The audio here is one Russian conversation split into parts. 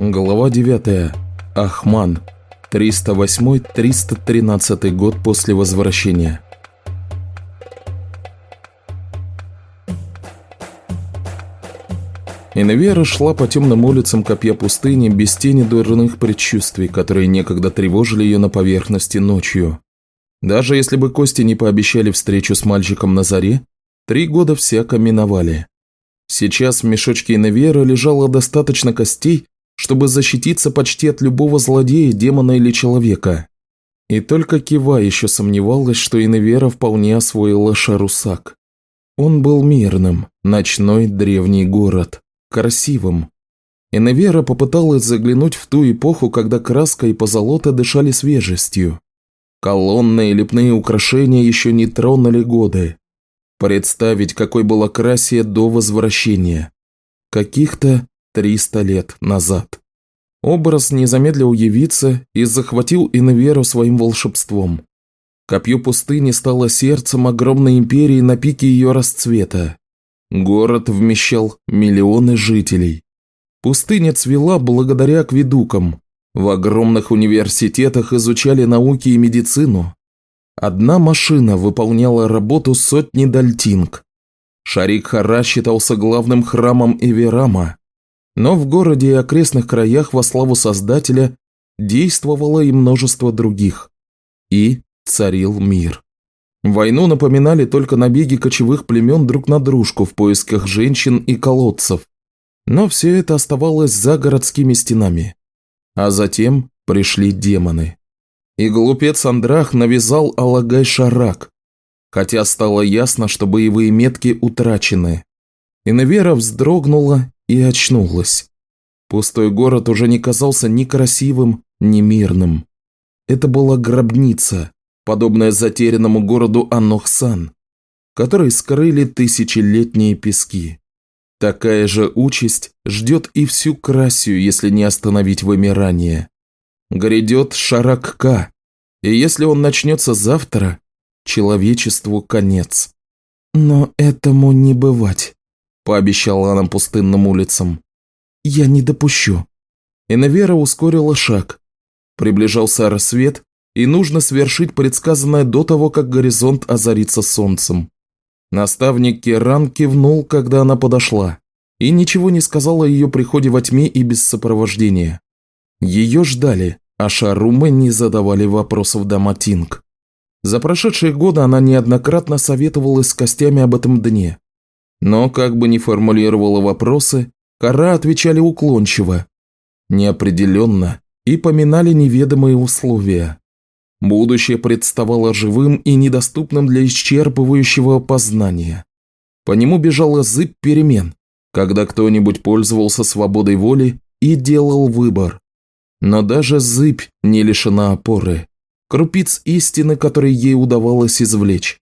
Глава 9. Ахман. 308-313 год после возвращения. Инвера шла по темным улицам копья пустыни без тени дурных предчувствий, которые некогда тревожили ее на поверхности ночью. Даже если бы Кости не пообещали встречу с мальчиком на заре, три года всяко миновали. Сейчас в мешочке Инвера лежало достаточно костей, чтобы защититься почти от любого злодея, демона или человека. И только Кива еще сомневалась, что Иневера вполне освоила Шарусак. Он был мирным, ночной древний город, красивым. Иневера попыталась заглянуть в ту эпоху, когда краска и позолота дышали свежестью. Колонны и лепные украшения еще не тронули годы. Представить, какой была Красия до возвращения. Каких-то Триста лет назад. Образ не замедлил явиться и захватил Инверу своим волшебством. Копье пустыни стало сердцем огромной империи на пике ее расцвета. Город вмещал миллионы жителей. Пустыня цвела благодаря акведукам. В огромных университетах изучали науки и медицину. Одна машина выполняла работу сотни дальтинг. Шарик Хара считался главным храмом Эверама, но в городе и окрестных краях во славу Создателя действовало и множество других. И царил мир. Войну напоминали только набеги кочевых племен друг на дружку в поисках женщин и колодцев. Но все это оставалось за городскими стенами. А затем пришли демоны. И глупец Андрах навязал Алагай Шарак, хотя стало ясно, что боевые метки утрачены. Иневера вздрогнула и очнулась. Пустой город уже не казался ни красивым, ни мирным. Это была гробница, подобная затерянному городу Анохсан, который скрыли тысячелетние пески. Такая же участь ждет и всю Красию, если не остановить вымирание. Грядет Шаракка, и если он начнется завтра, человечеству конец. Но этому не бывать пообещала она пустынным улицам. «Я не допущу». Инавера ускорила шаг. Приближался рассвет, и нужно свершить предсказанное до того, как горизонт озарится солнцем. Наставник Керан кивнул, когда она подошла, и ничего не сказал о ее приходе во тьме и без сопровождения. Ее ждали, а Шарумы не задавали вопросов до Матинг. За прошедшие годы она неоднократно советовалась с костями об этом дне, но, как бы ни формулировала вопросы, кора отвечали уклончиво, неопределенно и поминали неведомые условия. Будущее представало живым и недоступным для исчерпывающего познания. По нему бежала зыбь перемен, когда кто-нибудь пользовался свободой воли и делал выбор. Но даже зыбь не лишена опоры, крупиц истины, которые ей удавалось извлечь.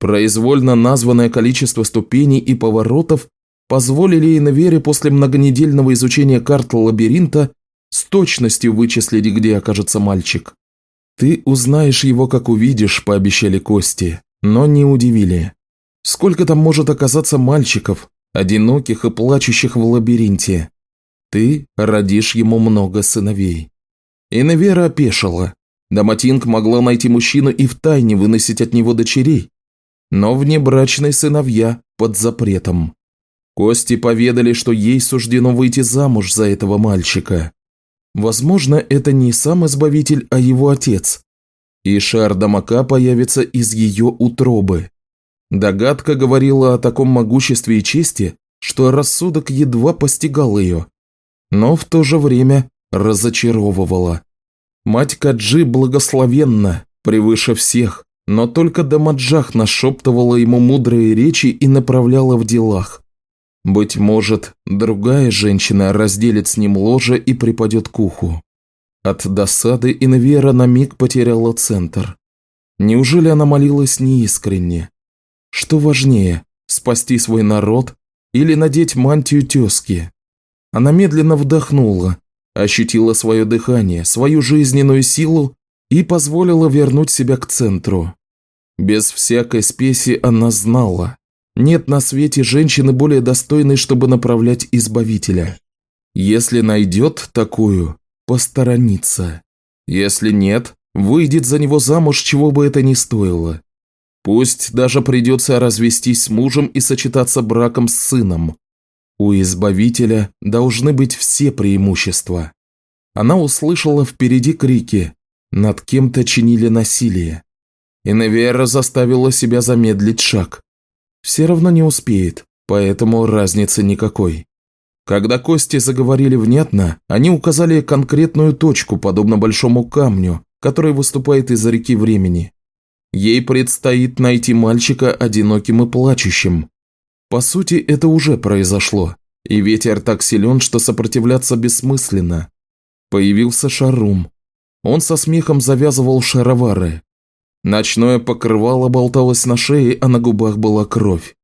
Произвольно названное количество ступеней и поворотов позволили Инвере после многонедельного изучения карт лабиринта с точностью вычислить, где окажется мальчик. «Ты узнаешь его, как увидишь», – пообещали Кости, но не удивили. Сколько там может оказаться мальчиков, одиноких и плачущих в лабиринте? Ты родишь ему много сыновей. Инвера опешила. Даматинг могла найти мужчину и втайне выносить от него дочерей, но внебрачные сыновья под запретом. Кости поведали, что ей суждено выйти замуж за этого мальчика. Возможно, это не сам Избавитель, а его отец. И шар Дамака появится из ее утробы. Догадка говорила о таком могуществе и чести, что рассудок едва постигал ее. Но в то же время разочаровывала. Мать Каджи благословенна, превыше всех, но только Дамаджах нашептывала ему мудрые речи и направляла в делах. Быть может, другая женщина разделит с ним ложе и припадет к уху. От досады Инвера на миг потеряла центр. Неужели она молилась неискренне? Что важнее, спасти свой народ или надеть мантию тезки? Она медленно вдохнула, ощутила свое дыхание, свою жизненную силу и позволила вернуть себя к центру. Без всякой спеси она знала. Нет на свете женщины более достойной, чтобы направлять Избавителя. Если найдет такую, посторонится. Если нет, выйдет за него замуж, чего бы это ни стоило. Пусть даже придется развестись с мужем и сочетаться браком с сыном. У Избавителя должны быть все преимущества. Она услышала впереди крики, над кем-то чинили насилие. И Невера заставила себя замедлить шаг. Все равно не успеет, поэтому разницы никакой. Когда кости заговорили внятно, они указали конкретную точку, подобно большому камню, который выступает из реки времени. Ей предстоит найти мальчика одиноким и плачущим. По сути, это уже произошло, и ветер так силен, что сопротивляться бессмысленно. Появился Шарум. Он со смехом завязывал шаровары. Ночное покрывало болталось на шее, а на губах была кровь.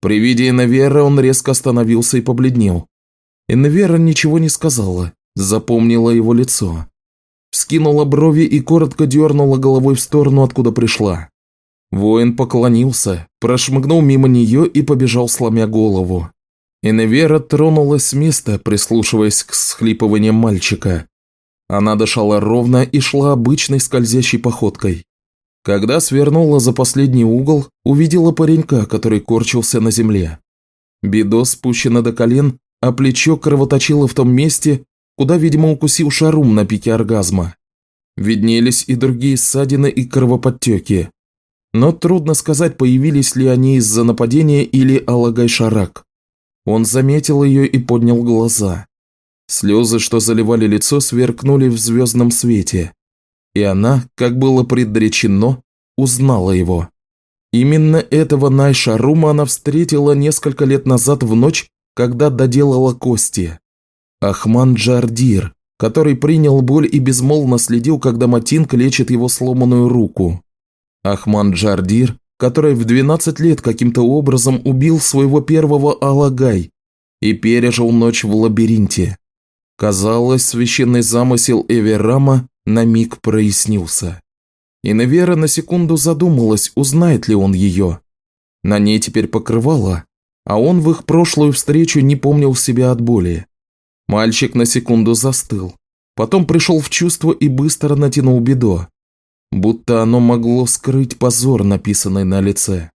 При виде Инавера он резко остановился и побледнел. Инвера ничего не сказала, запомнила его лицо. Вскинула брови и коротко дернула головой в сторону, откуда пришла. Воин поклонился, прошмыгнул мимо нее и побежал, сломя голову. Инвера тронулась с места, прислушиваясь к схлипываниям мальчика. Она дышала ровно и шла обычной скользящей походкой. Когда свернула за последний угол, увидела паренька, который корчился на земле. Бедо спущено до колен, а плечо кровоточило в том месте, куда, видимо, укусил шарум на пике оргазма. Виднелись и другие ссадины и кровоподтеки. Но трудно сказать, появились ли они из-за нападения или Алагай-Шарак. Он заметил ее и поднял глаза. Слезы, что заливали лицо, сверкнули в звездном свете. И она, как было предречено, узнала его. Именно этого Найшарума она встретила несколько лет назад в ночь, когда доделала кости. Ахман Джардир, который принял боль и безмолвно следил, когда Матинк лечит его сломанную руку. Ахман Джардир, который в 12 лет каким-то образом убил своего первого Алагай и пережил ночь в лабиринте. Казалось, священный замысел Эверама на миг прояснился. И Невера на секунду задумалась, узнает ли он ее. На ней теперь покрывало, а он в их прошлую встречу не помнил себя от боли. Мальчик на секунду застыл, потом пришел в чувство и быстро натянул бедо, будто оно могло скрыть позор, написанный на лице.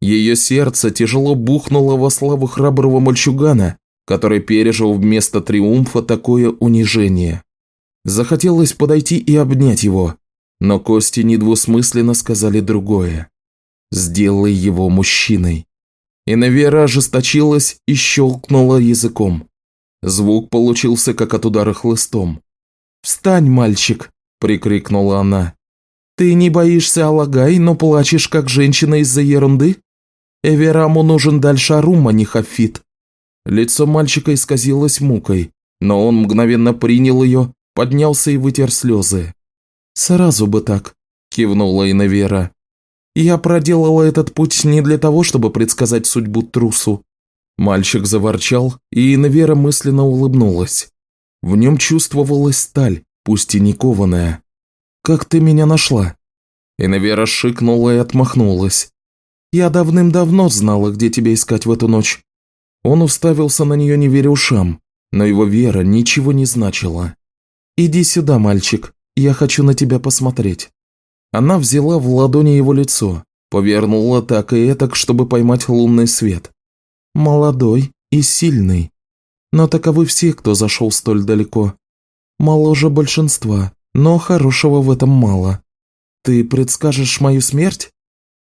Ее сердце тяжело бухнуло во славу храброго мальчугана, который пережил вместо триумфа такое унижение. Захотелось подойти и обнять его, но кости недвусмысленно сказали другое. «Сделай его мужчиной». И Навера ожесточилась и щелкнула языком. Звук получился, как от удара хлыстом. «Встань, мальчик!» – прикрикнула она. «Ты не боишься Алагай, но плачешь, как женщина из-за ерунды? Эвераму нужен дальше Арума, не Хафит». Лицо мальчика исказилось мукой, но он мгновенно принял ее, поднялся и вытер слезы. «Сразу бы так», – кивнула Инавера. Я проделала этот путь не для того, чтобы предсказать судьбу трусу. Мальчик заворчал, и Инвера мысленно улыбнулась. В нем чувствовалась сталь, пусть и не кованая. «Как ты меня нашла?» Инвера шикнула и отмахнулась. «Я давным-давно знала, где тебя искать в эту ночь». Он уставился на нее, не веря ушам, но его вера ничего не значила. «Иди сюда, мальчик, я хочу на тебя посмотреть». Она взяла в ладони его лицо, повернула так и этак, чтобы поймать лунный свет. Молодой и сильный. Но таковы все, кто зашел столь далеко. Моложе большинства, но хорошего в этом мало. Ты предскажешь мою смерть?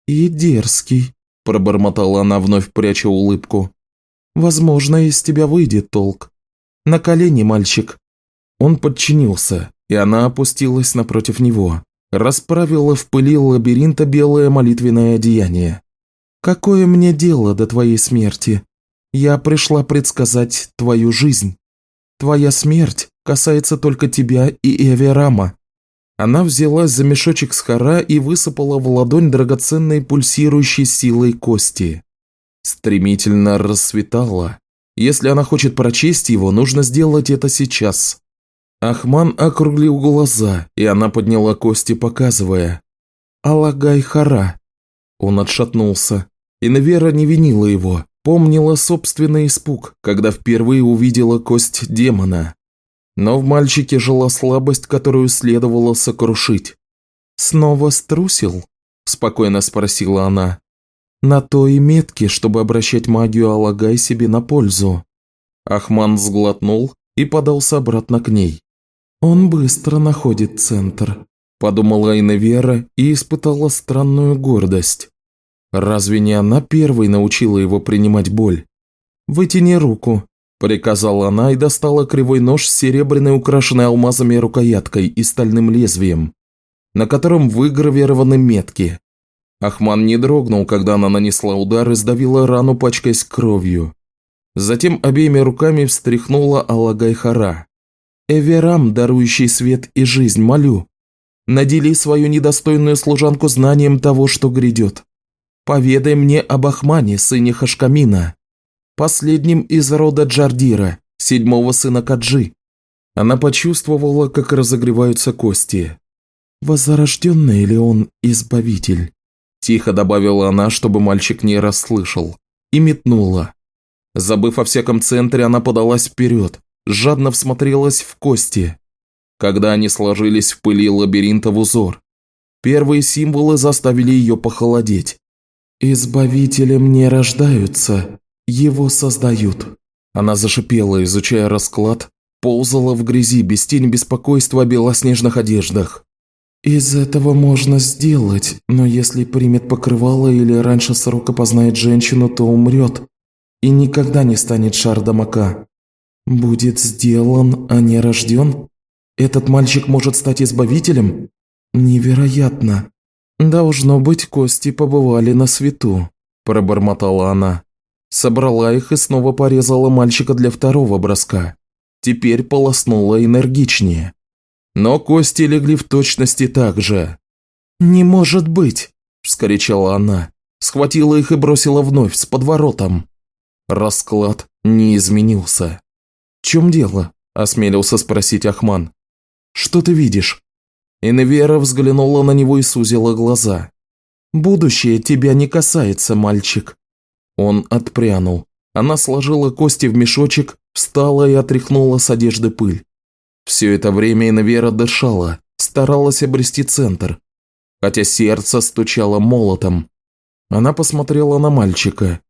И дерзкий, пробормотала она, вновь пряча улыбку. Возможно, из тебя выйдет толк. На колени, мальчик. Он подчинился, и она опустилась напротив него расправила в пыли лабиринта белое молитвенное одеяние. «Какое мне дело до твоей смерти? Я пришла предсказать твою жизнь. Твоя смерть касается только тебя и Эверама». Она взялась за мешочек с хора и высыпала в ладонь драгоценной пульсирующей силой кости. Стремительно рассветало. Если она хочет прочесть его, нужно сделать это сейчас. Ахман округлил глаза, и она подняла кости, показывая. «Алагай Хара». Он отшатнулся, и Навера не винила его, Помнила собственный испуг, когда впервые увидела кость демона. Но в мальчике жила слабость, которую следовало сокрушить. «Снова струсил?» – спокойно спросила она. «На то и метки, чтобы обращать магию Алагай себе на пользу». Ахман сглотнул и подался обратно к ней. «Он быстро находит центр», – подумала Иневера и испытала странную гордость. Разве не она первой научила его принимать боль? «Вытяни руку», – приказала она и достала кривой нож с серебряной, украшенной алмазами рукояткой и стальным лезвием, на котором выгравированы метки. Ахман не дрогнул, когда она нанесла удар и сдавила рану, пачкаясь кровью. Затем обеими руками встряхнула Алагайхара. «Эверам, дарующий свет и жизнь, молю, надели свою недостойную служанку знанием того, что грядет. Поведай мне об Ахмане, сыне Хашкамина, последнем из рода Джардира, седьмого сына Каджи». Она почувствовала, как разогреваются кости. «Возрожденный ли он избавитель?» Тихо добавила она, чтобы мальчик не расслышал, и метнула. Забыв о всяком центре, она подалась вперед, жадно всмотрелась в кости. Когда они сложились в пыли лабиринта в узор, первые символы заставили ее похолодеть. «Избавителем не рождаются, его создают». Она зашипела, изучая расклад, ползала в грязи без тени беспокойства о белоснежных одеждах. «Из этого можно сделать, но если примет покрывало или раньше срока познает женщину, то умрет и никогда не станет Шардамака. Будет сделан, а не рожден? Этот мальчик может стать избавителем? Невероятно. Должно быть, кости побывали на свету, пробормотала она. Собрала их и снова порезала мальчика для второго броска. Теперь полоснула энергичнее. Но кости легли в точности так же. «Не может быть!» – вскричала она. Схватила их и бросила вновь с подворотом. Расклад не изменился. «В чем дело?» – осмелился спросить Ахман. «Что ты видишь?» Инвера взглянула на него и сузила глаза. «Будущее тебя не касается, мальчик». Он отпрянул. Она сложила кости в мешочек, встала и отряхнула с одежды пыль. Все это время Инвера дышала, старалась обрести центр, хотя сердце стучало молотом. Она посмотрела на мальчика.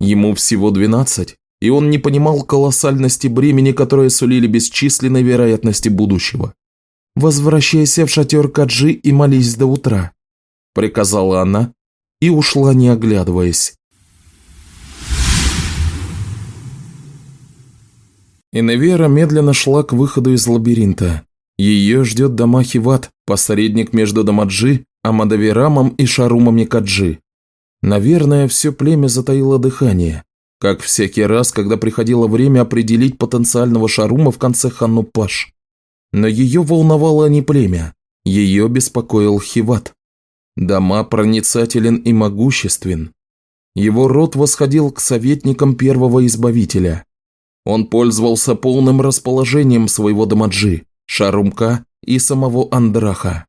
Ему всего 12, и он не понимал колоссальности бремени, которое сулили бесчисленной вероятности будущего. «Возвращайся в шатер Каджи и молись до утра», – приказала она и ушла, не оглядываясь. Иневера медленно шла к выходу из лабиринта. Ее ждет Дамахи Ват, посредник между Дамаджи, Амадавирамом и Шарумами Каджи. Наверное, все племя затаило дыхание, как всякий раз, когда приходило время определить потенциального шарума в конце Ханнупаш. Но ее волновало не племя, ее беспокоил Хиват. Дома проницателен и могуществен. Его род восходил к советникам первого избавителя. Он пользовался полным расположением своего Дамаджи, Шарумка и самого Андраха.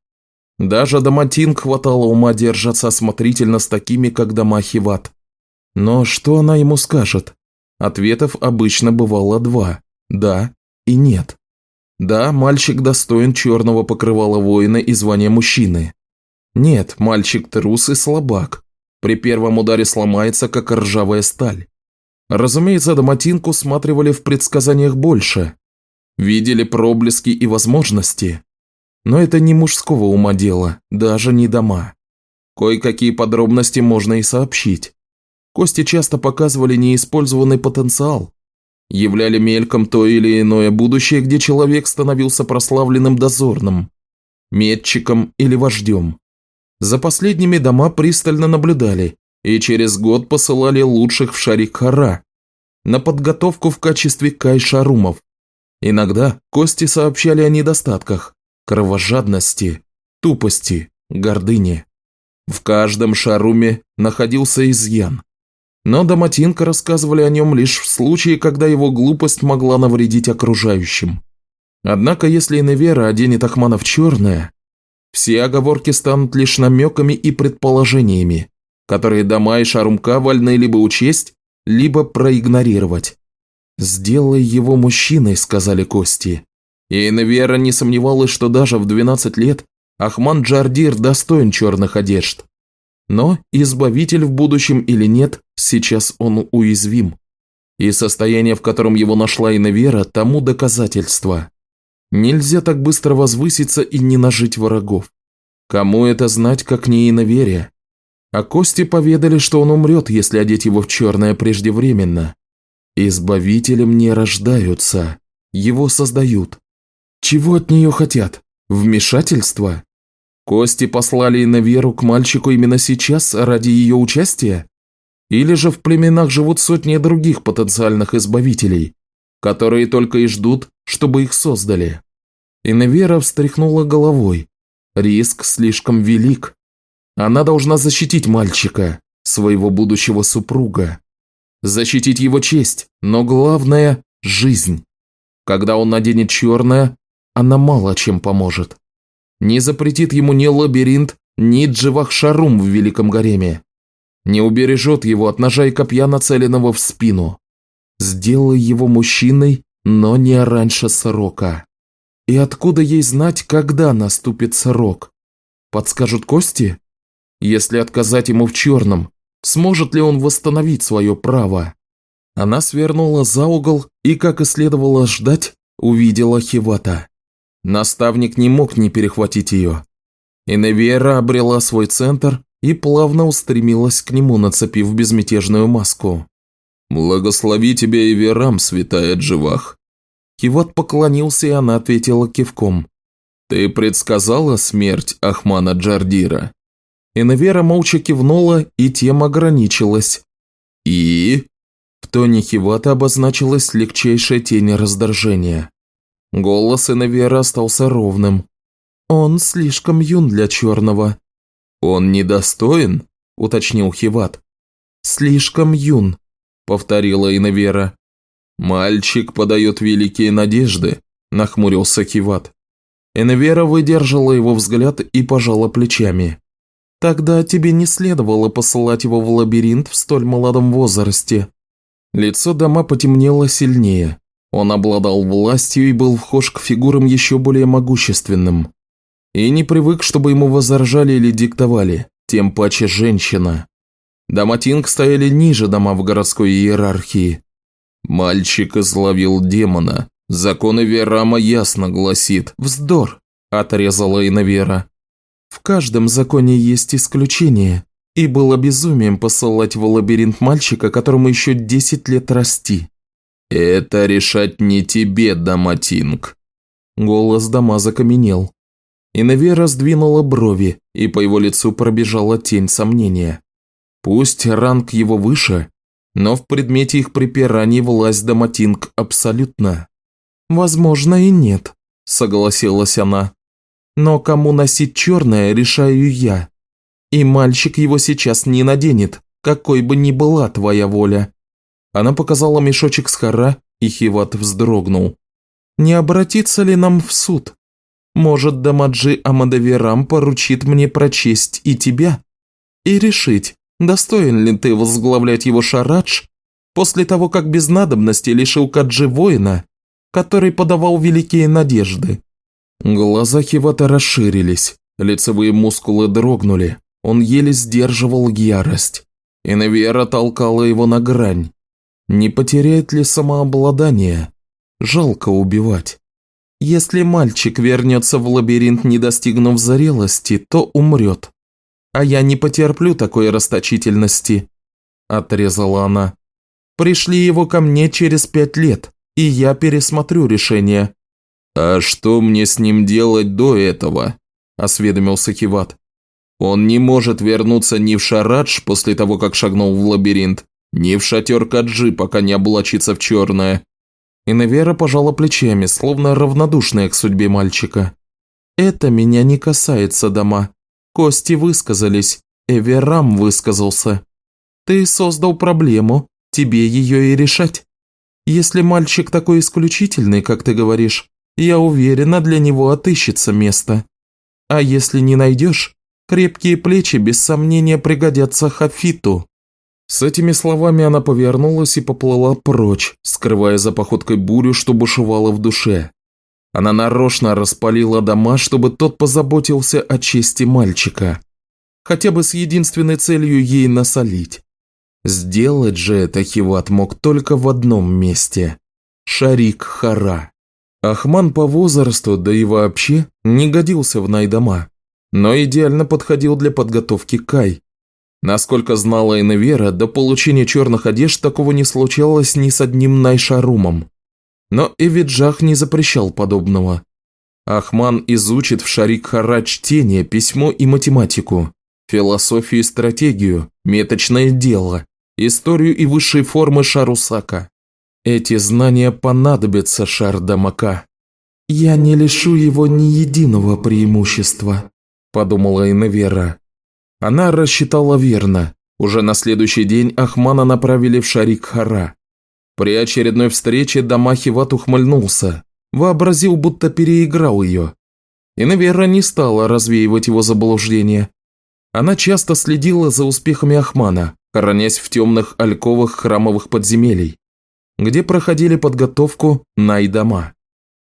Даже Даматин хватало ума держаться осмотрительно с такими, как дома Хиват. Но что она ему скажет? Ответов обычно бывало два – да и нет. Да, мальчик достоин черного покрывала воина и звания мужчины. Нет, мальчик трус и слабак. При первом ударе сломается, как ржавая сталь. Разумеется, Даматинку усматривали в предсказаниях больше. Видели проблески и возможности. Но это не мужского ума дело, даже не дома. Кое-какие подробности можно и сообщить. Кости часто показывали неиспользованный потенциал, являли мельком то или иное будущее, где человек становился прославленным дозорным, метчиком или вождем. За последними дома пристально наблюдали и через год посылали лучших в Шарик-Хара на подготовку в качестве кайшарумов. Иногда кости сообщали о недостатках, кровожадности, тупости, гордыни. В каждом шаруме находился изъян. Но Доматинка рассказывали о нем лишь в случае, когда его глупость могла навредить окружающим. Однако, если Иневера оденет Ахмана в черное, все оговорки станут лишь намеками и предположениями, которые дома и шарумка вольны либо учесть, либо проигнорировать. «Сделай его мужчиной», – сказали кости. И Инвера не сомневалась, что даже в 12 лет Ахман Джардир достоин черных одежд. Но, избавитель в будущем или нет, сейчас он уязвим. И состояние, в котором его нашла Инвера, тому доказательство. Нельзя так быстро возвыситься и не нажить врагов. Кому это знать, как не Иноверия? А кости поведали, что он умрет, если одеть его в черное преждевременно. Избавителем не рождаются, его создают. Чего от нее хотят? Вмешательство? Кости послали на веру к мальчику именно сейчас ради ее участия? Или же в племенах живут сотни других потенциальных избавителей, которые только и ждут, чтобы их создали? Инвера встряхнула головой. Риск слишком велик. Она должна защитить мальчика, своего будущего супруга. Защитить его честь, но главное – жизнь. Когда он наденет черное, она мало чем поможет. Не запретит ему ни лабиринт, ни Дживах-Шарум в Великом Гареме. Не убережет его от ножа и копья, нацеленного в спину. Сделай его мужчиной, но не раньше срока. И откуда ей знать, когда наступит срок? Подскажут кости? Если отказать ему в черном, сможет ли он восстановить свое право? Она свернула за угол и, как и следовало ждать, увидела Хивата. Наставник не мог не перехватить ее. Иневера обрела свой центр и плавно устремилась к нему, нацепив безмятежную маску. «Благослови тебя и верам, святая Дживах!» Кивот поклонился, и она ответила кивком. «Ты предсказала смерть Ахмана Джардира?» Иневера молча кивнула, и тем ограничилась. «И?» В тоне Хивата обозначилась легчайшая тень раздражения. Голос Инавера остался ровным. «Он слишком юн для черного». «Он недостоин?» – уточнил Хиват. «Слишком юн», – повторила Инавера. «Мальчик подает великие надежды», – нахмурился Хиват. Инавера выдержала его взгляд и пожала плечами. «Тогда тебе не следовало посылать его в лабиринт в столь молодом возрасте». Лицо дома потемнело сильнее. Он обладал властью и был вхож к фигурам еще более могущественным. И не привык, чтобы ему возражали или диктовали, тем паче женщина. Дома Тинг стояли ниже дома в городской иерархии. Мальчик изловил демона. Законы Верама ясно гласит «Вздор», – отрезала Инавера. В каждом законе есть исключение, и было безумием посылать в лабиринт мальчика, которому еще десять лет расти. «Это решать не тебе, Даматинг!» Голос Дама закаменел. Инавера сдвинула брови, и по его лицу пробежала тень сомнения. Пусть ранг его выше, но в предмете их припираний власть Даматинг абсолютно. «Возможно и нет», – согласилась она. «Но кому носить черное, решаю я. И мальчик его сейчас не наденет, какой бы ни была твоя воля. Она показала мешочек с хара, и Хиват вздрогнул. «Не обратиться ли нам в суд? Может, Дамаджи Амадаверам поручит мне прочесть и тебя? И решить, достоин ли ты возглавлять его шарадж после того, как без надобности лишил Каджи воина, который подавал великие надежды?» Глаза Хивата расширились, лицевые мускулы дрогнули, он еле сдерживал ярость. Инавера толкала его на грань. Не потеряет ли самообладание? Жалко убивать. Если мальчик вернется в лабиринт, не достигнув зрелости, то умрет. А я не потерплю такой расточительности, отрезала она. Пришли его ко мне через пять лет, и я пересмотрю решение. А что мне с ним делать до этого? осведомился Киват. Он не может вернуться ни в Шарадж после того, как шагнул в лабиринт, ни в шатер Каджи, пока не облачится в черное. Инавера пожала плечами, словно равнодушная к судьбе мальчика. «Это меня не касается, дома. Кости высказались, Эверам высказался. Ты создал проблему, тебе ее и решать. Если мальчик такой исключительный, как ты говоришь, я уверена, для него отыщется место. А если не найдешь, крепкие плечи без сомнения пригодятся Хафиту. С этими словами она повернулась и поплыла прочь, скрывая за походкой бурю, что бушевала в душе. Она нарочно распалила дома, чтобы тот позаботился о чести мальчика. Хотя бы с единственной целью ей насолить. Сделать же это Хиват мог только в одном месте – Шарик Хара. Ахман по возрасту, да и вообще, не годился в найдома, но идеально подходил для подготовки Кай, Насколько знала Иневера, до получения черных одежд такого не случалось ни с одним Найшарумом. Но Эвиджах не запрещал подобного. Ахман изучит в Шарик-Хара чтение, письмо и математику, философию и стратегию, меточное дело, историю и высшие формы Шарусака. Эти знания понадобятся Шардамака. «Я не лишу его ни единого преимущества», – подумала Иневера. Она рассчитала верно. Уже на следующий день Ахмана направили в Шарик-Хара. При очередной встрече Дамахиват ухмыльнулся, вообразил, будто переиграл ее. И, наверное, не стала развеивать его заблуждение. Она часто следила за успехами Ахмана, хоронясь в темных альковых храмовых подземелий, где проходили подготовку найдома.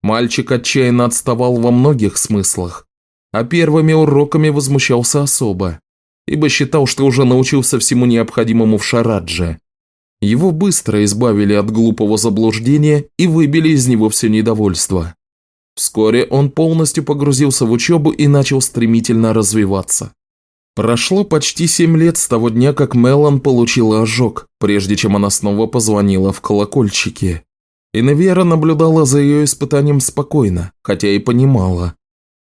Мальчик отчаянно отставал во многих смыслах, а первыми уроками возмущался особо ибо считал, что уже научился всему необходимому в Шарадже. Его быстро избавили от глупого заблуждения и выбили из него все недовольство. Вскоре он полностью погрузился в учебу и начал стремительно развиваться. Прошло почти семь лет с того дня, как Мелан получила ожог, прежде чем она снова позвонила в колокольчики. Иневера наблюдала за ее испытанием спокойно, хотя и понимала.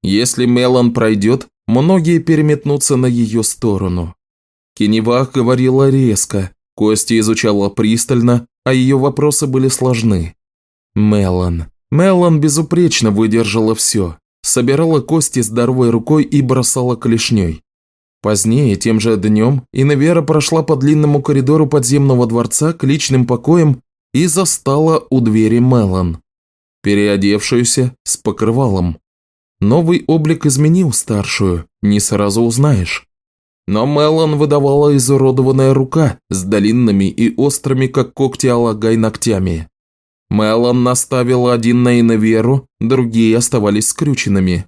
Если Мелан пройдет, Многие переметнутся на ее сторону. Кеневах говорила резко, Кости изучала пристально, а ее вопросы были сложны. Мелан. Мелан безупречно выдержала все. Собирала кости здоровой рукой и бросала клешней. Позднее, тем же днем, Иневера прошла по длинному коридору подземного дворца к личным покоям и застала у двери Мелан, переодевшуюся с покрывалом. Новый облик изменил старшую, не сразу узнаешь. Но Мелан выдавала изуродованная рука с длинными и острыми, как когти алагай, ногтями. Мелан наставила один на Иневеру, другие оставались скрюченными.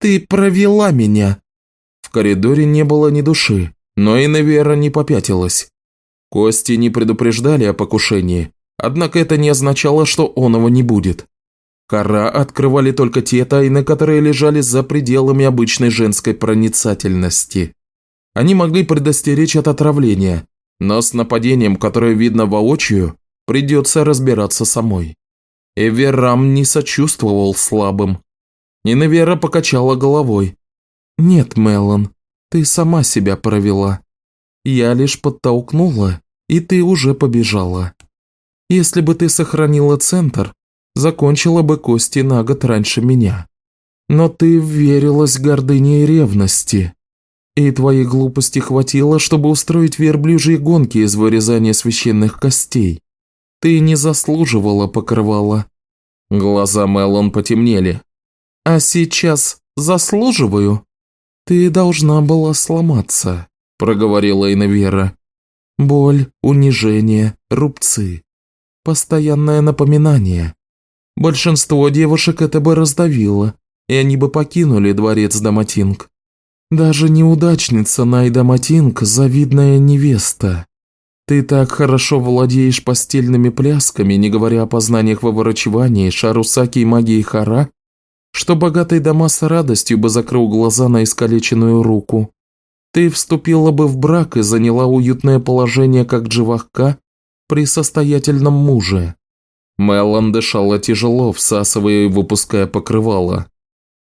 «Ты провела меня!» В коридоре не было ни души, но Иневера не попятилась. Кости не предупреждали о покушении, однако это не означало, что оного не будет. Кора открывали только те тайны, которые лежали за пределами обычной женской проницательности. Они могли предостеречь от отравления, но с нападением, которое видно воочию, придется разбираться самой. Эверам не сочувствовал слабым. Ниневера покачала головой. «Нет, Мелан, ты сама себя провела. Я лишь подтолкнула, и ты уже побежала. Если бы ты сохранила центр, закончила бы кости на год раньше меня. Но ты верилась гордыне и ревности. И твоей глупости хватило, чтобы устроить верблюжьи гонки из вырезания священных костей. Ты не заслуживала покрывала. Глаза Мелон потемнели. А сейчас заслуживаю? Ты должна была сломаться, проговорила Инвера. Боль, унижение, рубцы. Постоянное напоминание. Большинство девушек это бы раздавило, и они бы покинули дворец Даматинг. Даже неудачница Найда Матинг – завидная невеста. Ты так хорошо владеешь постельными плясками, не говоря о познаниях во врачевании, шарусаки и магии хара, что богатый дома с радостью бы закрыл глаза на искалеченную руку. Ты вступила бы в брак и заняла уютное положение как дживахка при состоятельном муже. Мелан дышала тяжело, всасывая и выпуская покрывало.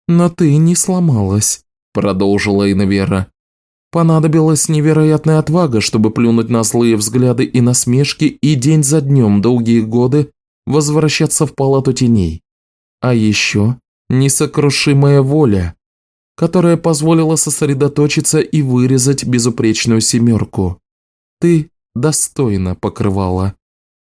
«Но ты не сломалась», – продолжила Инвера. «Понадобилась невероятная отвага, чтобы плюнуть на злые взгляды и насмешки и день за днем долгие годы возвращаться в палату теней. А еще несокрушимая воля, которая позволила сосредоточиться и вырезать безупречную семерку. Ты достойно покрывала.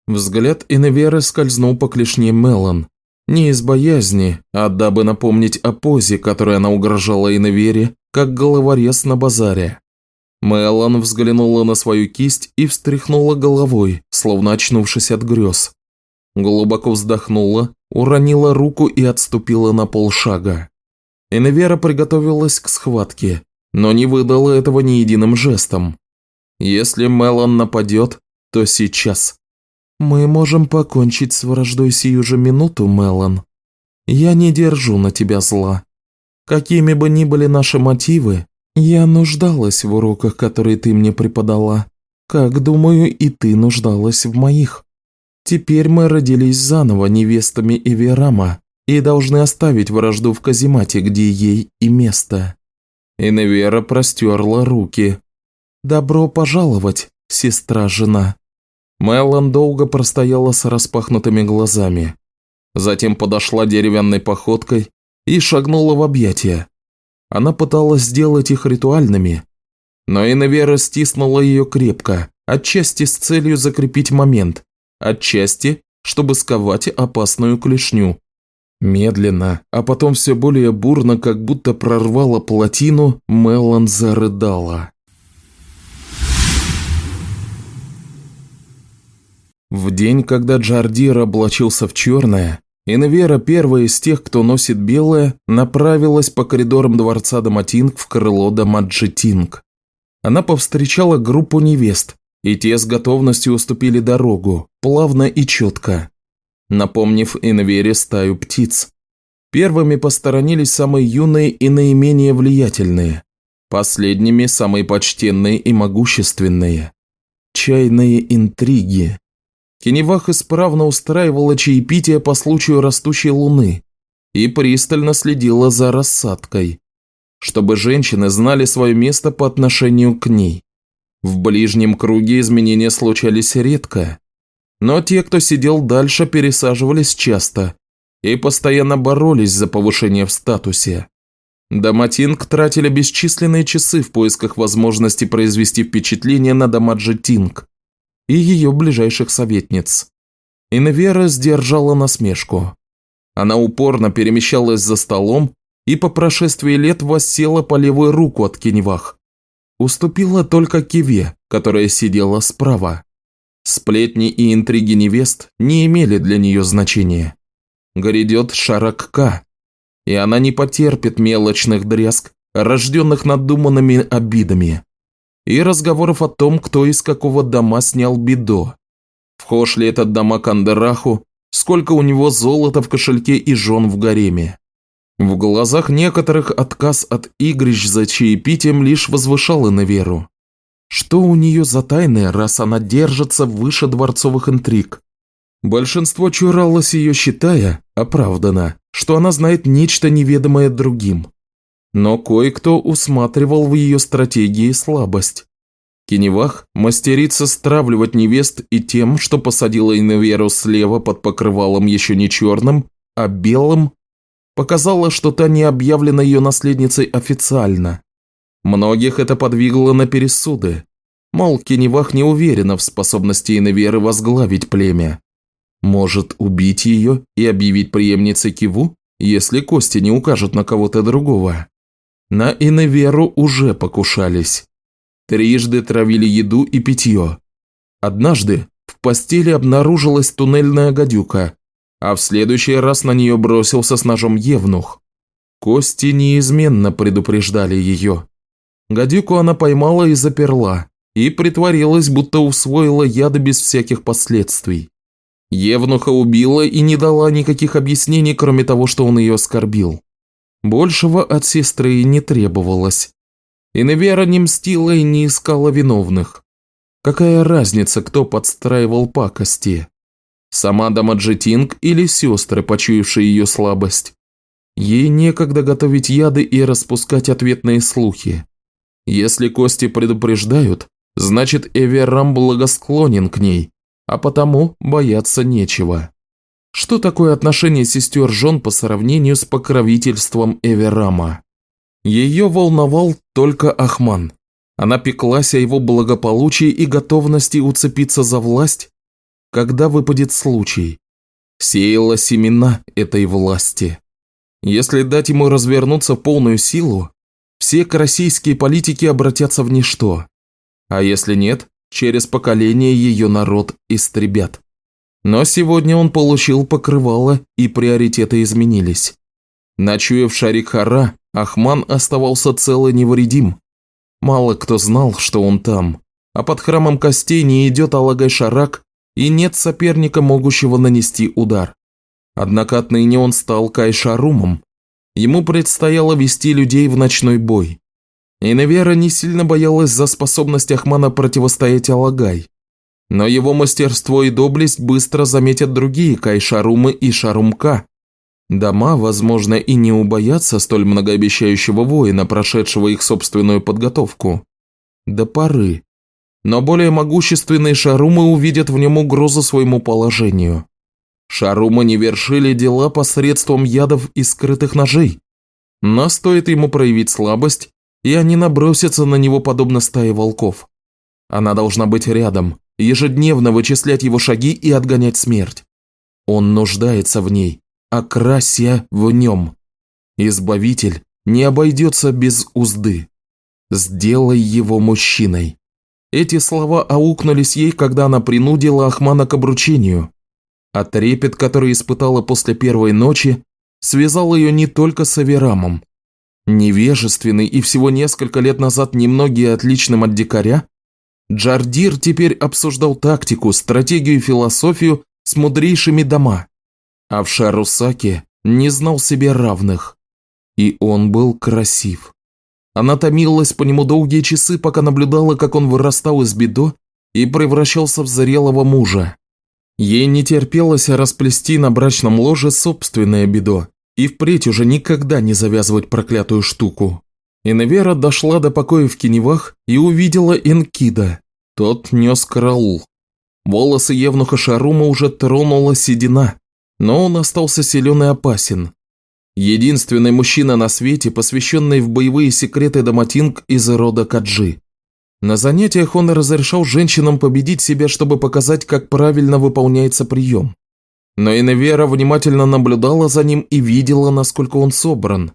Взгляд Иневеры скользнул по клешне Мелан. Не из боязни, а дабы напомнить о позе, которой она угрожала Иневере, как головорез на базаре. Мэлон взглянула на свою кисть и встряхнула головой, словно очнувшись от грез. Глубоко вздохнула, уронила руку и отступила на полшага. Инвера приготовилась к схватке, но не выдала этого ни единым жестом. Если Мелон нападет, то сейчас. Мы можем покончить с враждой сию же минуту, Мелон. Я не держу на тебя зла. Какими бы ни были наши мотивы, я нуждалась в уроках, которые ты мне преподала. Как, думаю, и ты нуждалась в моих. Теперь мы родились заново невестами Эверама и должны оставить вражду в каземате, где ей и место». Иневера простерла руки. «Добро пожаловать, сестра-жена». Мелан долго простояла с распахнутыми глазами. Затем подошла деревянной походкой и шагнула в объятия. Она пыталась сделать их ритуальными, но Иневера стиснула ее крепко, отчасти с целью закрепить момент, отчасти, чтобы сковать опасную клешню. Медленно, а потом все более бурно, как будто прорвала плотину, Мелан зарыдала. В день, когда Джардир облачился в черное, Инвера, первая из тех, кто носит белое, направилась по коридорам дворца Даматинг в крыло Дамаджитинг. Она повстречала группу невест, и те с готовностью уступили дорогу, плавно и четко, напомнив Инвере стаю птиц. Первыми посторонились самые юные и наименее влиятельные, последними самые почтенные и могущественные. Чайные интриги. Кеневах исправно устраивала чаепитие по случаю растущей луны и пристально следила за рассадкой, чтобы женщины знали свое место по отношению к ней. В ближнем круге изменения случались редко, но те, кто сидел дальше, пересаживались часто и постоянно боролись за повышение в статусе. Даматинг тратили бесчисленные часы в поисках возможности произвести впечатление на Дамаджи Тинг и ее ближайших советниц. Инвера сдержала насмешку. Она упорно перемещалась за столом и по прошествии лет воссела по левую руку от Кеневах, Уступила только Киве, которая сидела справа. Сплетни и интриги невест не имели для нее значения. Грядет Шаракка, и она не потерпит мелочных дрязг, рожденных надуманными обидами, и разговоров о том, кто из какого дома снял бедо. Вхож ли этот дома Кандераху, сколько у него золота в кошельке и жен в гареме. В глазах некоторых отказ от игрищ за чаепитием лишь возвышал на веру. Что у нее за тайны, раз она держится выше дворцовых интриг? Большинство чуралось ее, считая, оправданно, что она знает нечто неведомое другим. Но кое-кто усматривал в ее стратегии слабость. Кеневах мастерится стравливать невест и тем, что посадила Инверу слева под покрывалом еще не черным, а белым показала, что та не объявлена ее наследницей официально. Многих это подвигло на пересуды. Мол, Кеневах не уверена в способности Иневеры возглавить племя. Может убить ее и объявить преемницей Киву, если кости не укажут на кого-то другого. На Иневеру уже покушались. Трижды травили еду и питье. Однажды в постели обнаружилась туннельная гадюка, а в следующий раз на нее бросился с ножом Евнух. Кости неизменно предупреждали ее. Гадюку она поймала и заперла, и притворилась, будто усвоила яды без всяких последствий. Евнуха убила и не дала никаких объяснений, кроме того, что он ее оскорбил. Большего от сестры и не требовалось. Иневера не мстила и не искала виновных. Какая разница, кто подстраивал пакости? Сама Дамаджетинг или сестры, почуявшие ее слабость. Ей некогда готовить яды и распускать ответные слухи. Если кости предупреждают, значит Эверам благосклонен к ней, а потому бояться нечего. Что такое отношение сестер жен по сравнению с покровительством Эверама? Ее волновал только Ахман. Она пеклась о его благополучии и готовности уцепиться за власть когда выпадет случай. Сеяла семена этой власти. Если дать ему развернуться в полную силу, все российские политики обратятся в ничто. А если нет, через поколение ее народ истребят. Но сегодня он получил покрывало, и приоритеты изменились. Ночуя в Шарик-Хара, Ахман оставался цел и невредим. Мало кто знал, что он там, а под храмом костей не идет Алагай-Шарак, и нет соперника, могущего нанести удар. Однако отныне он стал Кайшарумом. Ему предстояло вести людей в ночной бой. Иневера не сильно боялась за способность Ахмана противостоять Алагай. Но его мастерство и доблесть быстро заметят другие Кайшарумы и Шарумка. Дома, возможно, и не убоятся столь многообещающего воина, прошедшего их собственную подготовку. До поры. Но более могущественные Шарумы увидят в нем угрозу своему положению. Шарумы не вершили дела посредством ядов и скрытых ножей. Но стоит ему проявить слабость, и они набросятся на него подобно стае волков. Она должна быть рядом, ежедневно вычислять его шаги и отгонять смерть. Он нуждается в ней, окрасия в нем. Избавитель не обойдется без узды. Сделай его мужчиной. Эти слова аукнулись ей, когда она принудила Ахмана к обручению. А трепет, который испытала после первой ночи, связал ее не только с Аверамом. Невежественный и всего несколько лет назад немногие отличным от дикаря, Джардир теперь обсуждал тактику, стратегию и философию с мудрейшими дома, а в Шарусаке не знал себе равных. И он был красив. Она томилась по нему долгие часы, пока наблюдала, как он вырастал из бедо и превращался в зрелого мужа. Ей не терпелось расплести на брачном ложе собственное бедо и впредь уже никогда не завязывать проклятую штуку. Инвера дошла до покоя в Киневах и увидела Энкида. Тот нес караул. Волосы Евнуха Шарума уже тронула седина, но он остался силен и опасен. Единственный мужчина на свете, посвященный в боевые секреты Даматинг из рода Каджи. На занятиях он разрешал женщинам победить себя, чтобы показать, как правильно выполняется прием. Но Иневера внимательно наблюдала за ним и видела, насколько он собран.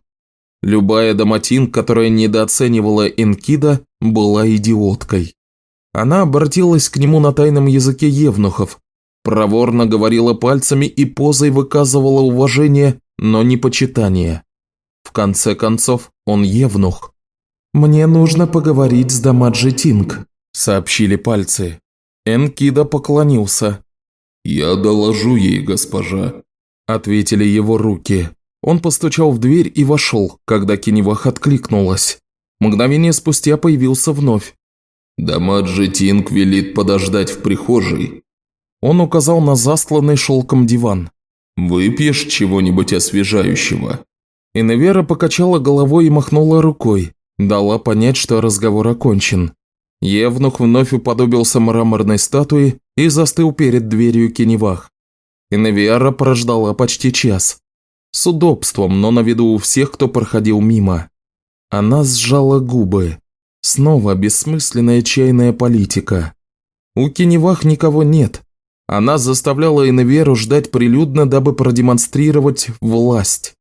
Любая Даматин, которая недооценивала Энкида, была идиоткой. Она обратилась к нему на тайном языке евнухов, проворно говорила пальцами и позой выказывала уважение, но не почитание. В конце концов, он евнух. «Мне нужно поговорить с Дамаджи Тинг», – сообщили пальцы. Энкида поклонился. «Я доложу ей, госпожа», – ответили его руки. Он постучал в дверь и вошел, когда Киневах откликнулась. Мгновение спустя появился вновь. «Дамаджи Тинг велит подождать в прихожей». Он указал на застланный шелком диван. «Выпьешь чего-нибудь освежающего?» Иневера покачала головой и махнула рукой, дала понять, что разговор окончен. Евнух вновь уподобился мраморной статуе и застыл перед дверью Кеневах. Иневиара прождала почти час. С удобством, но на виду у всех, кто проходил мимо. Она сжала губы. Снова бессмысленная чайная политика. У Кеневах никого нет. Она заставляла Иневеру ждать прилюдно, дабы продемонстрировать власть.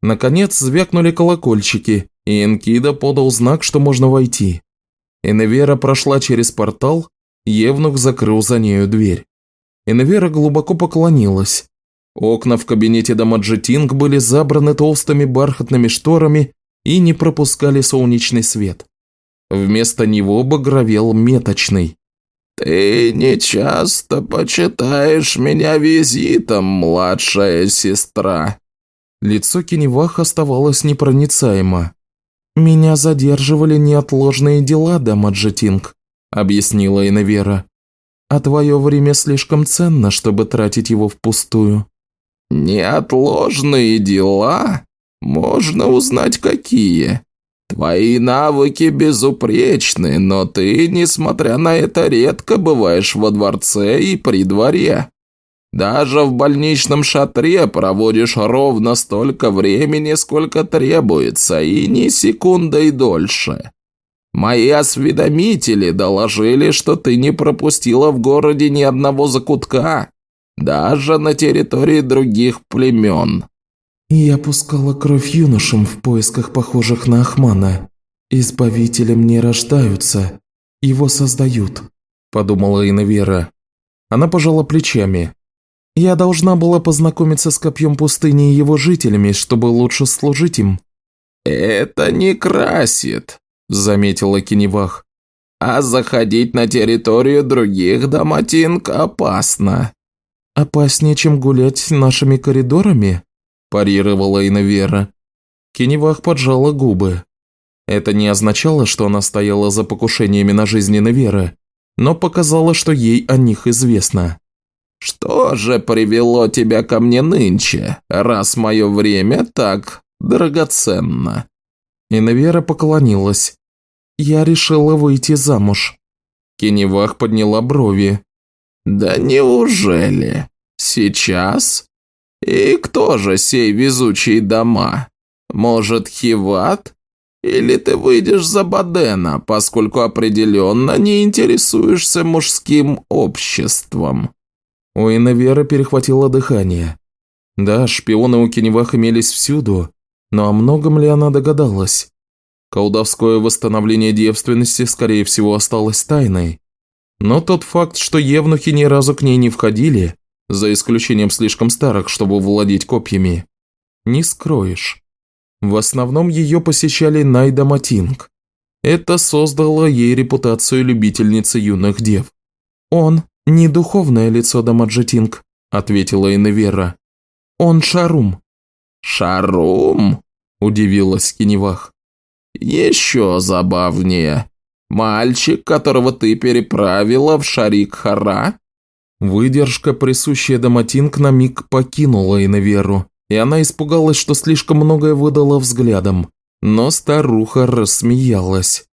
Наконец звякнули колокольчики, и Энкида подал знак, что можно войти. Иневера прошла через портал, Евнух закрыл за нею дверь. Иневера глубоко поклонилась. Окна в кабинете Дамаджетинг были забраны толстыми бархатными шторами и не пропускали солнечный свет. Вместо него багровел меточный. «Ты не часто почитаешь меня визитом, младшая сестра». Лицо Кеневах оставалось непроницаемо. «Меня задерживали неотложные дела, Дамаджетинг», – объяснила Инавера. «А твое время слишком ценно, чтобы тратить его впустую». «Неотложные дела? Можно узнать, какие?» Твои навыки безупречны, но ты, несмотря на это, редко бываешь во дворце и при дворе. Даже в больничном шатре проводишь ровно столько времени, сколько требуется, и ни секундой дольше. Мои осведомители доложили, что ты не пропустила в городе ни одного закутка, даже на территории других племен. Я пускала кровь юношам в поисках похожих на Ахмана. Избавителем не рождаются. его создают», – подумала Инавера. Она пожала плечами. «Я должна была познакомиться с копьем пустыни и его жителями, чтобы лучше служить им». «Это не красит», – заметила Кеневах. «А заходить на территорию других доматинг опасно». «Опаснее, чем гулять нашими коридорами?» – парировала Инавера. Кеневах поджала губы. Это не означало, что она стояла за покушениями на жизнь Инавера, но показало, что ей о них известно. «Что же привело тебя ко мне нынче, раз мое время так драгоценно?» Инавера поклонилась. «Я решила выйти замуж». Кеневах подняла брови. «Да неужели? Сейчас? И кто же сей везучий дома? Может, Хиват? Или ты выйдешь за Бадена, поскольку определенно не интересуешься мужским обществом?» У Инавера перехватило дыхание. Да, шпионы у Кеневах имелись всюду, но о многом ли она догадалась? Колдовское восстановление девственности, скорее всего, осталось тайной. Но тот факт, что евнухи ни разу к ней не входили, за исключением слишком старых, чтобы владеть копьями, не скроешь. В основном ее посещали Найда Матинг. Это создало ей репутацию любительницы юных дев. «Он не духовное лицо Дамаджетинг», – ответила Иневера. «Он Шарум». «Шарум?» – удивилась Киневах. «Еще забавнее. Мальчик, которого ты переправила в Шарик-Хара?» Выдержка, присущая Даматинг, на миг покинула Иневеру, и она испугалась, что слишком многое выдала взглядом. Но старуха рассмеялась.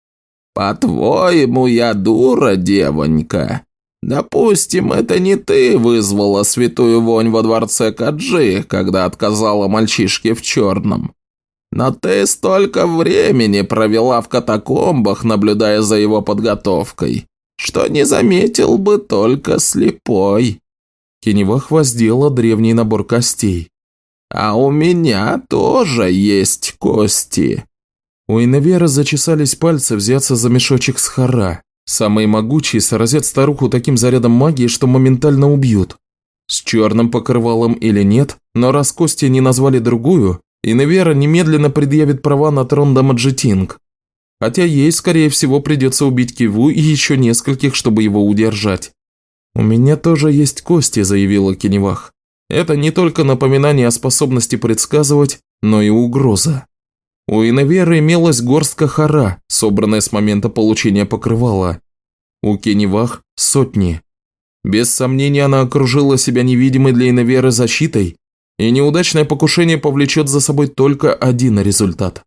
«По-твоему, я дура, девонька? Допустим, это не ты вызвала святую вонь во дворце Каджи, когда отказала мальчишке в черном. Но ты столько времени провела в катакомбах, наблюдая за его подготовкой, что не заметил бы только слепой». Кеневах воздела древний набор костей. «А у меня тоже есть кости». У Иневера зачесались пальцы взяться за мешочек с хара. Самые могучие сразят старуху таким зарядом магии, что моментально убьют. С черным покрывалом или нет, но раз кости не назвали другую, Иневера немедленно предъявит права на трон Дамаджетинг. Хотя ей, скорее всего, придется убить Киву и еще нескольких, чтобы его удержать. «У меня тоже есть кости», – заявила Кеневах. Это не только напоминание о способности предсказывать, но и угроза. У Иноверы имелась горстка хара, собранная с момента получения покрывала. У Кеневах – сотни. Без сомнения, она окружила себя невидимой для Иноверы защитой, и неудачное покушение повлечет за собой только один результат.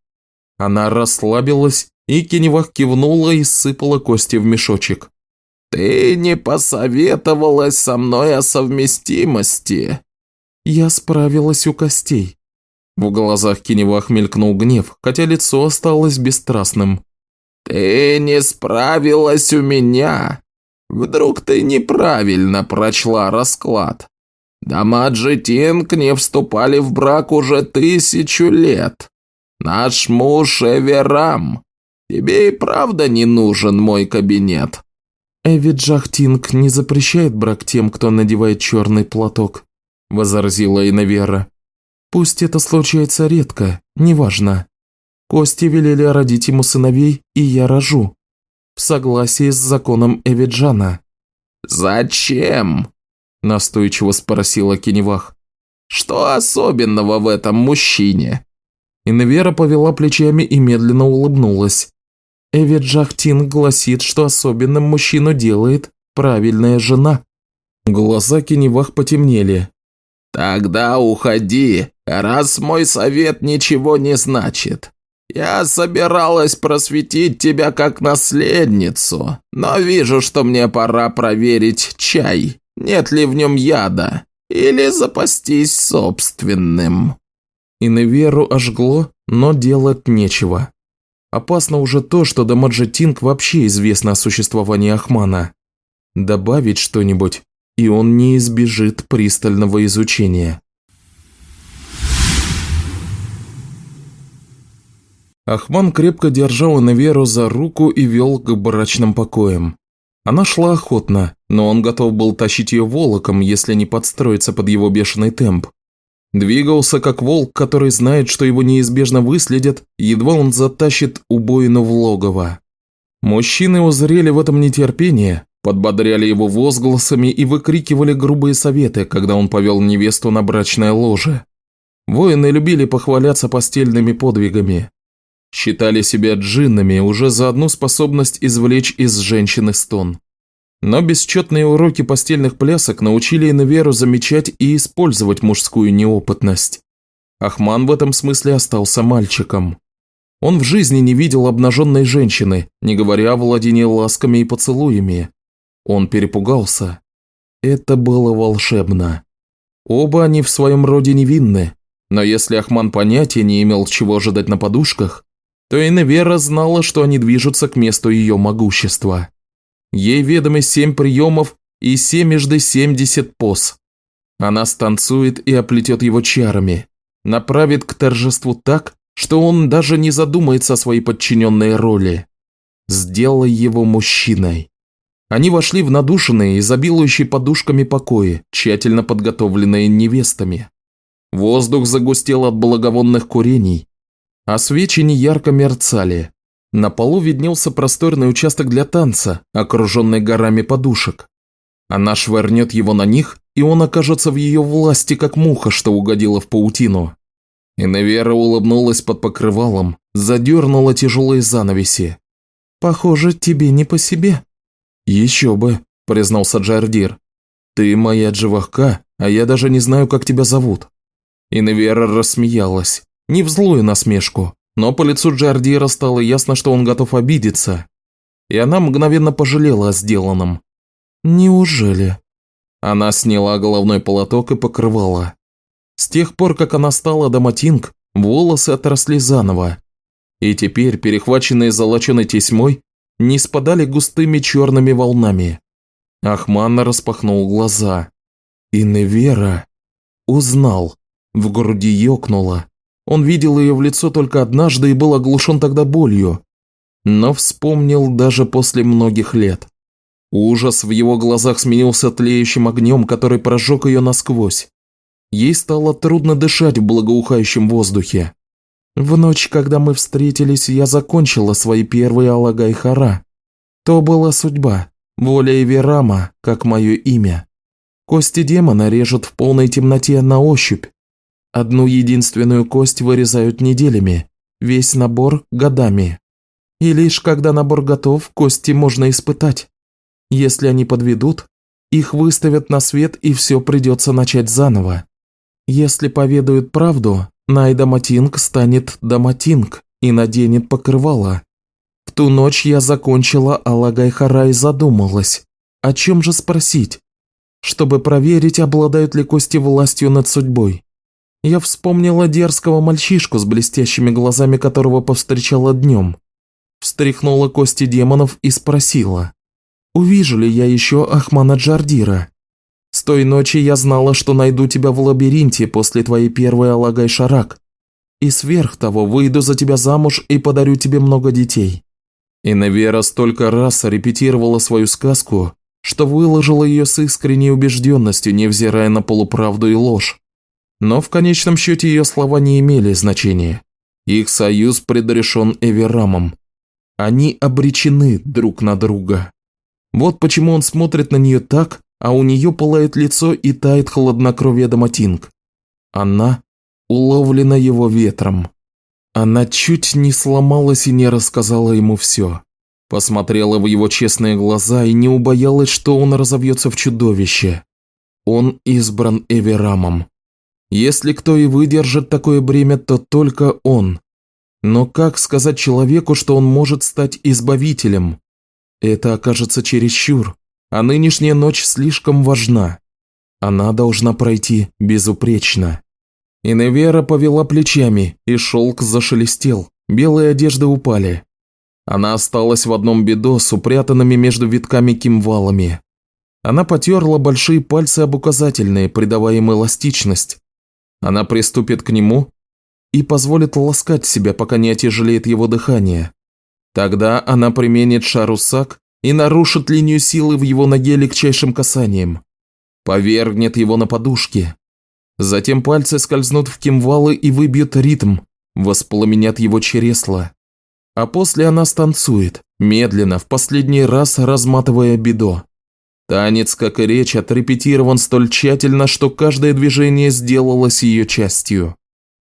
Она расслабилась, и Кеневах кивнула и сыпала кости в мешочек. «Ты не посоветовалась со мной о совместимости», «Я справилась у костей». В глазах Киневах мелькнул гнев, хотя лицо осталось бесстрастным. «Ты не справилась у меня. Вдруг ты неправильно прочла расклад. Дома Джетинг не вступали в брак уже тысячу лет. Наш муж Эверам. Тебе и правда не нужен мой кабинет». Эви Джахтинг не запрещает брак тем, кто надевает черный платок возразила Инавера. «Пусть это случается редко, неважно. Кости велели родить ему сыновей, и я рожу. В согласии с законом Эвиджана». «Зачем?» – настойчиво спросила Кеневах. «Что особенного в этом мужчине?» Инавера повела плечами и медленно улыбнулась. Эвиджахтин гласит, что особенным мужчину делает правильная жена. Глаза Кеневах потемнели. «Тогда уходи, раз мой совет ничего не значит. Я собиралась просветить тебя как наследницу, но вижу, что мне пора проверить чай, нет ли в нем яда, или запастись собственным». И на веру ожгло, но делать нечего. Опасно уже то, что до Маджетинг вообще известно о существовании Ахмана. Добавить что-нибудь и он не избежит пристального изучения. Ахман крепко держал Неверу за руку и вел к брачным покоям. Она шла охотно, но он готов был тащить ее волоком, если не подстроиться под его бешеный темп. Двигался как волк, который знает, что его неизбежно выследят, едва он затащит убоину в логово. Мужчины узрели в этом нетерпение, подбодряли его возгласами и выкрикивали грубые советы, когда он повел невесту на брачное ложе. Воины любили похваляться постельными подвигами. Считали себя джиннами уже за одну способность извлечь из женщины стон. Но бесчетные уроки постельных плясок научили Инверу замечать и использовать мужскую неопытность. Ахман в этом смысле остался мальчиком. Он в жизни не видел обнаженной женщины, не говоря о владении ласками и поцелуями. Он перепугался. Это было волшебно. Оба они в своем роде невинны, но если Ахман понятия не имел, чего ожидать на подушках, то Инвера знала, что они движутся к месту ее могущества. Ей ведомы семь приемов и семежды семьдесят поз. Она станцует и оплетет его чарами, направит к торжеству так, что он даже не задумается о своей подчиненной роли. Сделай его мужчиной. Они вошли в надушенные, изобилующие подушками покои, тщательно подготовленные невестами. Воздух загустел от благовонных курений, а свечи неярко мерцали, на полу виднелся просторный участок для танца, окруженный горами подушек. Она швырнет его на них, и он окажется в ее власти, как муха, что угодила в паутину. Иневера улыбнулась под покрывалом, задернула тяжелые занавеси. «Похоже, тебе не по себе». «Еще бы», – признался Джардир. «Ты моя дживахка, а я даже не знаю, как тебя зовут». Иневера рассмеялась, не в злую насмешку, но по лицу Джардира стало ясно, что он готов обидеться, и она мгновенно пожалела о сделанном. «Неужели?» Она сняла головной платок и покрывала. С тех пор, как она стала доматинг, волосы отросли заново, и теперь, перехваченные золоченой тесьмой, не спадали густыми черными волнами. Ахман распахнул глаза. И Невера узнал. В груди ёкнуло. Он видел ее в лицо только однажды и был оглушен тогда болью, но вспомнил даже после многих лет. Ужас в его глазах сменился тлеющим огнем, который прожег ее насквозь. Ей стало трудно дышать в благоухающем воздухе. В ночь, когда мы встретились, я закончила свои первые Алагайхара. То была судьба, воля Эверама, как мое имя. Кости демона режут в полной темноте на ощупь, Одну единственную кость вырезают неделями, весь набор – годами. И лишь когда набор готов, кости можно испытать. Если они подведут, их выставят на свет и все придется начать заново. Если поведают правду, Найдаматинг станет Даматинг и наденет покрывало. В ту ночь я закончила Алагайхара и задумалась, о чем же спросить, чтобы проверить, обладают ли кости властью над судьбой. Я вспомнила дерзкого мальчишку с блестящими глазами, которого повстречала днем. Встряхнула кости демонов и спросила, увижу ли я еще Ахмана Джардира. С той ночи я знала, что найду тебя в лабиринте после твоей первой Алагай-Шарак. И сверх того выйду за тебя замуж и подарю тебе много детей». И Невера столько раз репетировала свою сказку, что выложила ее с искренней убежденностью, невзирая на полуправду и ложь. Но в конечном счете ее слова не имели значения. Их союз предрешен Эверамом. Они обречены друг на друга. Вот почему он смотрит на нее так, а у нее пылает лицо и тает хладнокровие Доматинг. Она уловлена его ветром. Она чуть не сломалась и не рассказала ему все. Посмотрела в его честные глаза и не убоялась, что он разовьется в чудовище. Он избран Эверамом. Если кто и выдержит такое бремя, то только он. Но как сказать человеку, что он может стать избавителем? Это окажется чересчур, а нынешняя ночь слишком важна. Она должна пройти безупречно. Иневера повела плечами, и шелк зашелестел, белые одежды упали. Она осталась в одном бедо с упрятанными между витками кимвалами. Она потерла большие пальцы об указательные, придавая им эластичность, она приступит к нему, и позволит ласкать себя, пока не отяжелеет его дыхание. Тогда она применит шарусак и нарушит линию силы в его ноге легчайшим касанием. Повергнет его на подушки. Затем пальцы скользнут в кимвалы и выбьют ритм, воспламенят его чересла. А после она станцует, медленно, в последний раз разматывая бедо. Танец, как и речь, отрепетирован столь тщательно, что каждое движение сделалось ее частью.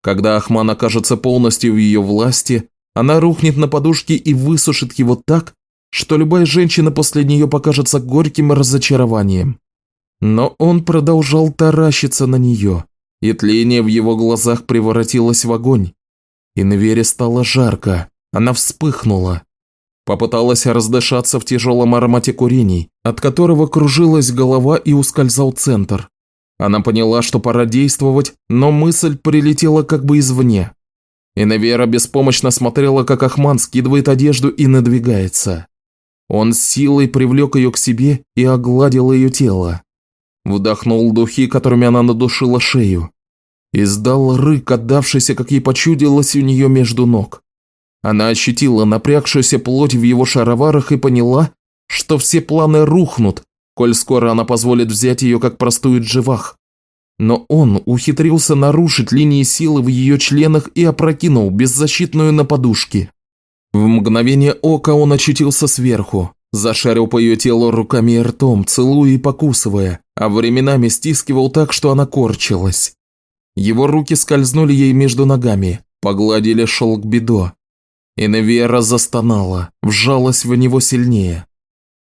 Когда Ахман окажется полностью в ее власти, она рухнет на подушке и высушит его так, что любая женщина после нее покажется горьким разочарованием. Но он продолжал таращиться на нее, и тление в его глазах превратилось в огонь. И на Вере стало жарко, она вспыхнула. Попыталась раздышаться в тяжелом аромате курений, от которого кружилась голова и ускользал центр. Она поняла, что пора действовать, но мысль прилетела как бы извне. Иневера беспомощно смотрела, как Ахман скидывает одежду и надвигается. Он с силой привлек ее к себе и огладил ее тело. Вдохнул духи, которыми она надушила шею. Издал рык, отдавшийся, как ей почудилось у нее между ног. Она ощутила напрягшуюся плоть в его шароварах и поняла, что все планы рухнут, коль скоро она позволит взять ее как простую дживах. Но он ухитрился нарушить линии силы в ее членах и опрокинул беззащитную на подушке. В мгновение ока он очутился сверху, зашарил по ее телу руками и ртом, целуя и покусывая, а временами стискивал так, что она корчилась. Его руки скользнули ей между ногами, погладили шелк бедо. Иневера застонала, вжалась в него сильнее.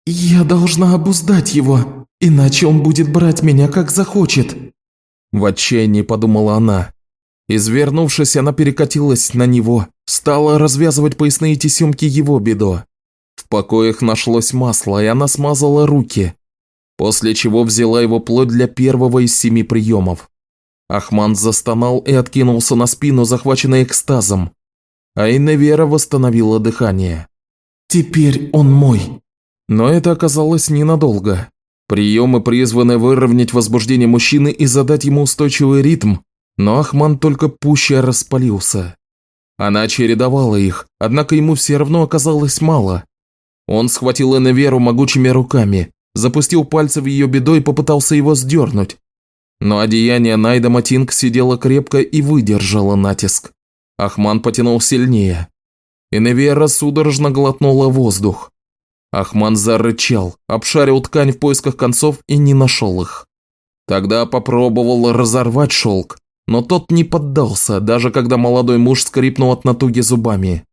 «Я должна обуздать его, иначе он будет брать меня как захочет», в отчаянии подумала она. Извернувшись, она перекатилась на него, стала развязывать поясные тесемки его бедо. В покоях нашлось масло, и она смазала руки, после чего взяла его плоть для первого из семи приемов. Ахман застонал и откинулся на спину, захваченный экстазом. А Инневера восстановила дыхание. «Теперь он мой». Но это оказалось ненадолго. Приемы призваны выровнять возбуждение мужчины и задать ему устойчивый ритм, но Ахман только пуще распалился. Она чередовала их, однако ему все равно оказалось мало. Он схватил Эневеру могучими руками, запустил пальцы в ее бедо и попытался его сдернуть. Но одеяние Найда Матинг сидело крепко и выдержало натиск. Ахман потянул сильнее. Эневера судорожно глотнула воздух. Ахман зарычал, обшарил ткань в поисках концов и не нашел их. Тогда попробовал разорвать шелк, но тот не поддался, даже когда молодой муж скрипнул от натуги зубами.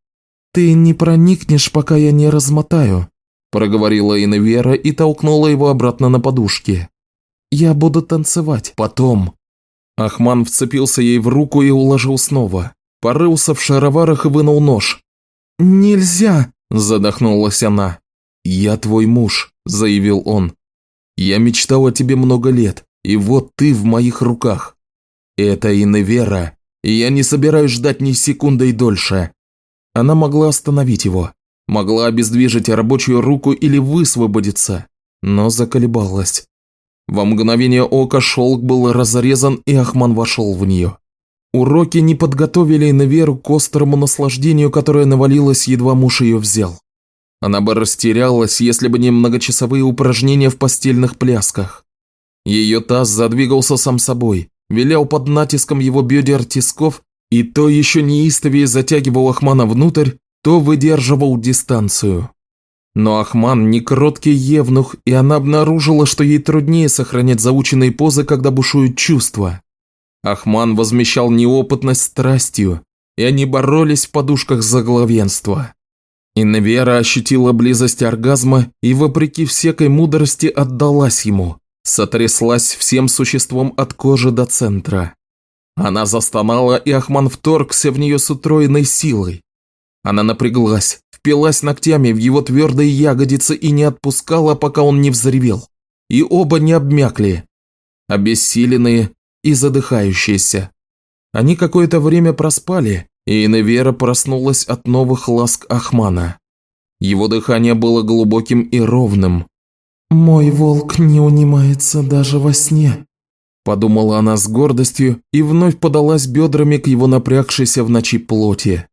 «Ты не проникнешь, пока я не размотаю», – проговорила Иневера и толкнула его обратно на подушке. «Я буду танцевать потом». Ахман вцепился ей в руку и уложил снова. Порылся в шароварах и вынул нож. «Нельзя!» – задохнулась она. «Я твой муж», – заявил он. «Я мечтал о тебе много лет, и вот ты в моих руках. Это Иневера, и я не собираюсь ждать ни секунды дольше». Она могла остановить его, могла обездвижить рабочую руку или высвободиться, но заколебалась. Во мгновение ока шелк был разрезан, и Ахман вошел в нее. Уроки не подготовили Иневеру к острому наслаждению, которое навалилось, едва муж ее взял. Она бы растерялась, если бы не многочасовые упражнения в постельных плясках. Ее таз задвигался сам собой, вилял под натиском его бедер тисков и то еще неистовее затягивал Ахмана внутрь, то выдерживал дистанцию. Но Ахман не кроткий евнух, и она обнаружила, что ей труднее сохранять заученные позы, когда бушуют чувства. Ахман возмещал неопытность страстью, и они боролись в подушках за главенство. Инневера ощутила близость оргазма и, вопреки всякой мудрости, отдалась ему, сотряслась всем существом от кожи до центра. Она застонала, и Ахман вторгся в нее с утроенной силой. Она напряглась, впилась ногтями в его твердые ягодицы и не отпускала, пока он не взревел. И оба не обмякли, обессиленные и задыхающиеся. Они какое-то время проспали, и Иневера проснулась от новых ласк Ахмана. Его дыхание было глубоким и ровным. «Мой волк не унимается даже во сне», Подумала она с гордостью и вновь подалась бедрами к его напрягшейся в ночи плоти.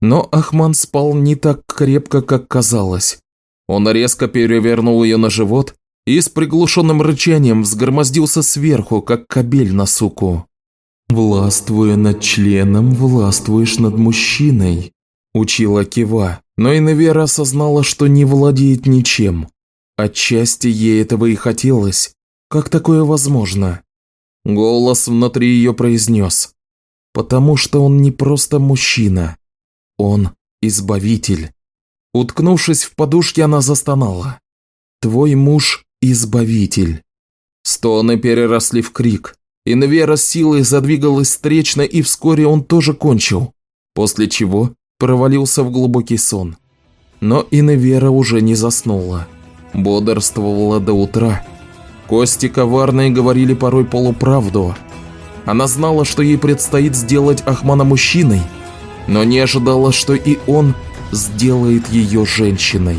Но Ахман спал не так крепко, как казалось. Он резко перевернул ее на живот и с приглушенным рычанием взгромоздился сверху, как кобель на суку. «Властвуя над членом, властвуешь над мужчиной», – учила Кива, но Иневера осознала, что не владеет ничем. Отчасти ей этого и хотелось. Как такое возможно? Голос внутри ее произнес. «Потому что он не просто мужчина. Он избавитель». Уткнувшись в подушки, она застонала. «Твой муж – избавитель». Стоны переросли в крик. Инвера силой задвигалась встречно, и вскоре он тоже кончил, после чего провалился в глубокий сон. Но Инвера уже не заснула. Бодрствовала до утра. Кости коварные говорили порой полуправду. Она знала, что ей предстоит сделать Ахмана мужчиной, но не ожидала, что и он сделает ее женщиной.